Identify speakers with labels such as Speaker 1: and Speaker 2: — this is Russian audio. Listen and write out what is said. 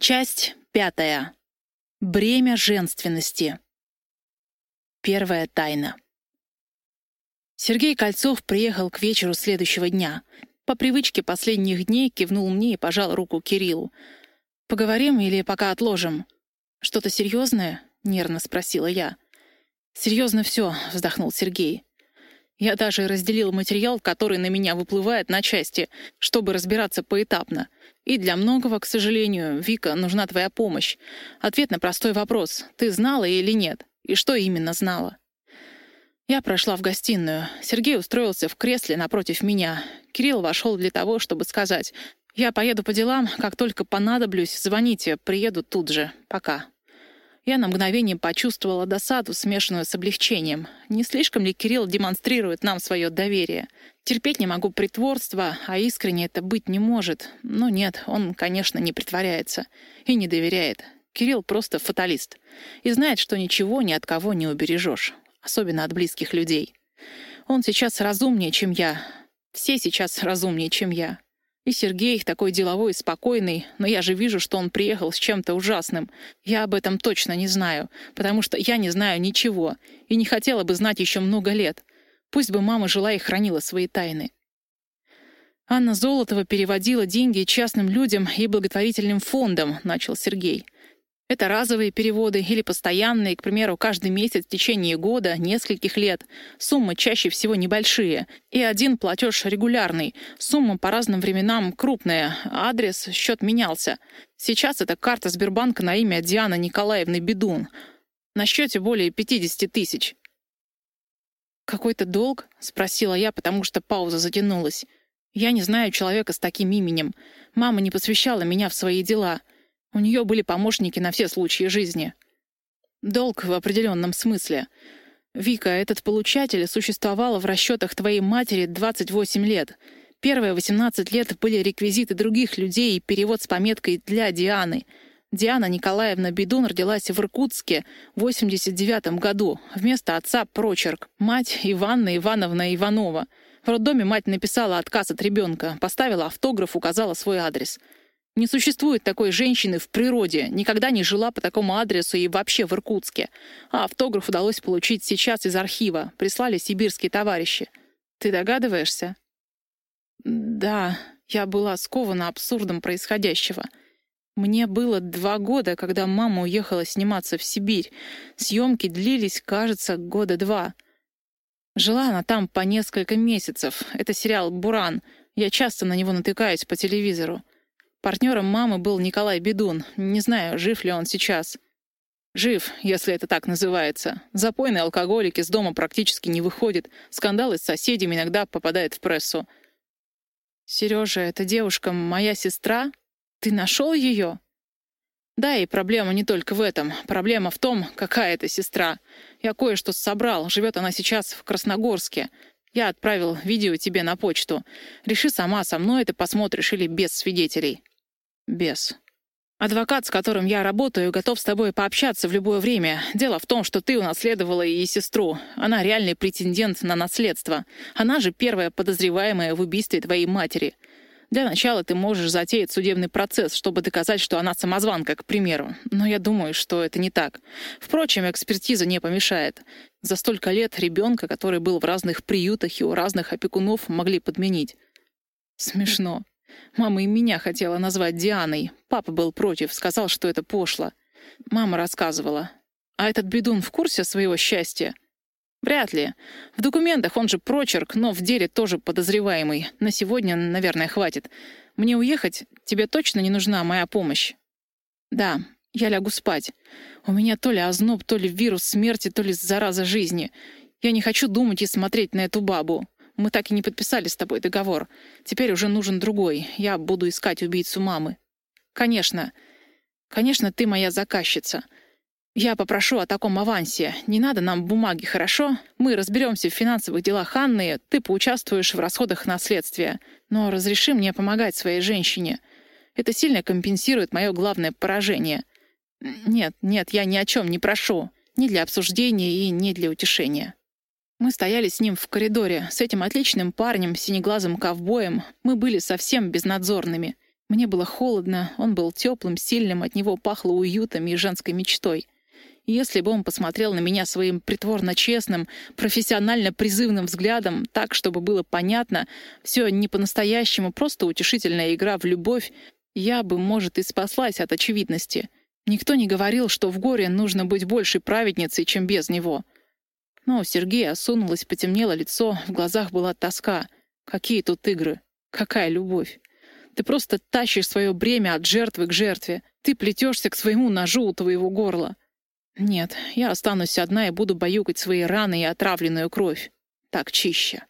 Speaker 1: Часть пятая. Бремя женственности. Первая тайна. Сергей Кольцов приехал к вечеру следующего дня. По привычке последних дней кивнул мне и пожал руку Кириллу. «Поговорим или пока отложим?» «Что-то серьезное?» — нервно спросила я. «Серьезно все», — вздохнул Сергей. Я даже разделил материал, который на меня выплывает на части, чтобы разбираться поэтапно. И для многого, к сожалению, Вика, нужна твоя помощь. Ответ на простой вопрос. Ты знала или нет? И что именно знала? Я прошла в гостиную. Сергей устроился в кресле напротив меня. Кирилл вошел для того, чтобы сказать «Я поеду по делам, как только понадоблюсь, звоните, приеду тут же. Пока». Я на мгновение почувствовала досаду, смешанную с облегчением. Не слишком ли Кирилл демонстрирует нам свое доверие? Терпеть не могу притворства, а искренне это быть не может. Но нет, он, конечно, не притворяется. И не доверяет. Кирилл просто фаталист. И знает, что ничего ни от кого не убережешь. Особенно от близких людей. Он сейчас разумнее, чем я. Все сейчас разумнее, чем я. И Сергей такой деловой спокойный, но я же вижу, что он приехал с чем-то ужасным. Я об этом точно не знаю, потому что я не знаю ничего и не хотела бы знать еще много лет. Пусть бы мама жила и хранила свои тайны. Анна Золотова переводила деньги частным людям и благотворительным фондам, начал Сергей. Это разовые переводы или постоянные, к примеру, каждый месяц в течение года, нескольких лет. Суммы чаще всего небольшие. И один платеж регулярный. Сумма по разным временам крупная. Адрес, счет менялся. Сейчас это карта Сбербанка на имя Дианы Николаевны Бедун. На счете более 50 тысяч. «Какой-то долг?» — спросила я, потому что пауза затянулась. «Я не знаю человека с таким именем. Мама не посвящала меня в свои дела». У нее были помощники на все случаи жизни. Долг в определенном смысле. Вика, этот получатель существовал в расчетах твоей матери 28 лет. Первые 18 лет были реквизиты других людей и перевод с пометкой «для Дианы». Диана Николаевна Бедун родилась в Иркутске в 89 году. Вместо отца прочерк. Мать Иванна Ивановна Иванова. В роддоме мать написала отказ от ребенка, поставила автограф, указала свой адрес — не существует такой женщины в природе, никогда не жила по такому адресу и вообще в Иркутске. А автограф удалось получить сейчас из архива. Прислали сибирские товарищи. Ты догадываешься? Да, я была скована абсурдом происходящего. Мне было два года, когда мама уехала сниматься в Сибирь. Съемки длились, кажется, года два. Жила она там по несколько месяцев. Это сериал «Буран». Я часто на него натыкаюсь по телевизору. Партнером мамы был Николай Бедун. Не знаю, жив ли он сейчас. Жив, если это так называется. Запойный алкоголик из дома практически не выходит. Скандалы с соседями иногда попадают в прессу. «Сережа, эта девушка моя сестра? Ты нашел ее?» Да, и проблема не только в этом. Проблема в том, какая это сестра. Я кое-что собрал. Живет она сейчас в Красногорске. Я отправил видео тебе на почту. Реши сама, со мной ты посмотришь или без свидетелей. Без. Адвокат, с которым я работаю, готов с тобой пообщаться в любое время. Дело в том, что ты унаследовала и сестру. Она реальный претендент на наследство. Она же первая подозреваемая в убийстве твоей матери. Для начала ты можешь затеять судебный процесс, чтобы доказать, что она самозванка, к примеру. Но я думаю, что это не так. Впрочем, экспертиза не помешает. За столько лет ребенка, который был в разных приютах и у разных опекунов, могли подменить. Смешно. Мама и меня хотела назвать Дианой. Папа был против, сказал, что это пошло. Мама рассказывала. А этот бедун в курсе своего счастья? Вряд ли. В документах он же прочерк, но в деле тоже подозреваемый. На сегодня, наверное, хватит. Мне уехать? Тебе точно не нужна моя помощь? Да, я лягу спать. У меня то ли озноб, то ли вирус смерти, то ли зараза жизни. Я не хочу думать и смотреть на эту бабу. Мы так и не подписали с тобой договор. Теперь уже нужен другой. Я буду искать убийцу мамы. Конечно. Конечно, ты моя заказчица. Я попрошу о таком авансе. Не надо нам бумаги, хорошо? Мы разберемся в финансовых делах Анны, ты поучаствуешь в расходах наследствия. Но разреши мне помогать своей женщине. Это сильно компенсирует мое главное поражение. Нет, нет, я ни о чем не прошу. Ни для обсуждения и ни для утешения. Мы стояли с ним в коридоре, с этим отличным парнем, синеглазым ковбоем. Мы были совсем безнадзорными. Мне было холодно, он был теплым, сильным, от него пахло уютом и женской мечтой. Если бы он посмотрел на меня своим притворно честным, профессионально призывным взглядом, так, чтобы было понятно, все не по-настоящему, просто утешительная игра в любовь, я бы, может, и спаслась от очевидности. Никто не говорил, что в горе нужно быть большей праведницей, чем без него. Но у Сергея осунулось, потемнело лицо, в глазах была тоска. Какие тут игры? Какая любовь? Ты просто тащишь свое бремя от жертвы к жертве. Ты плетешься к своему ножу у твоего горла. Нет, я останусь одна и буду баюкать свои раны и отравленную кровь. Так чище.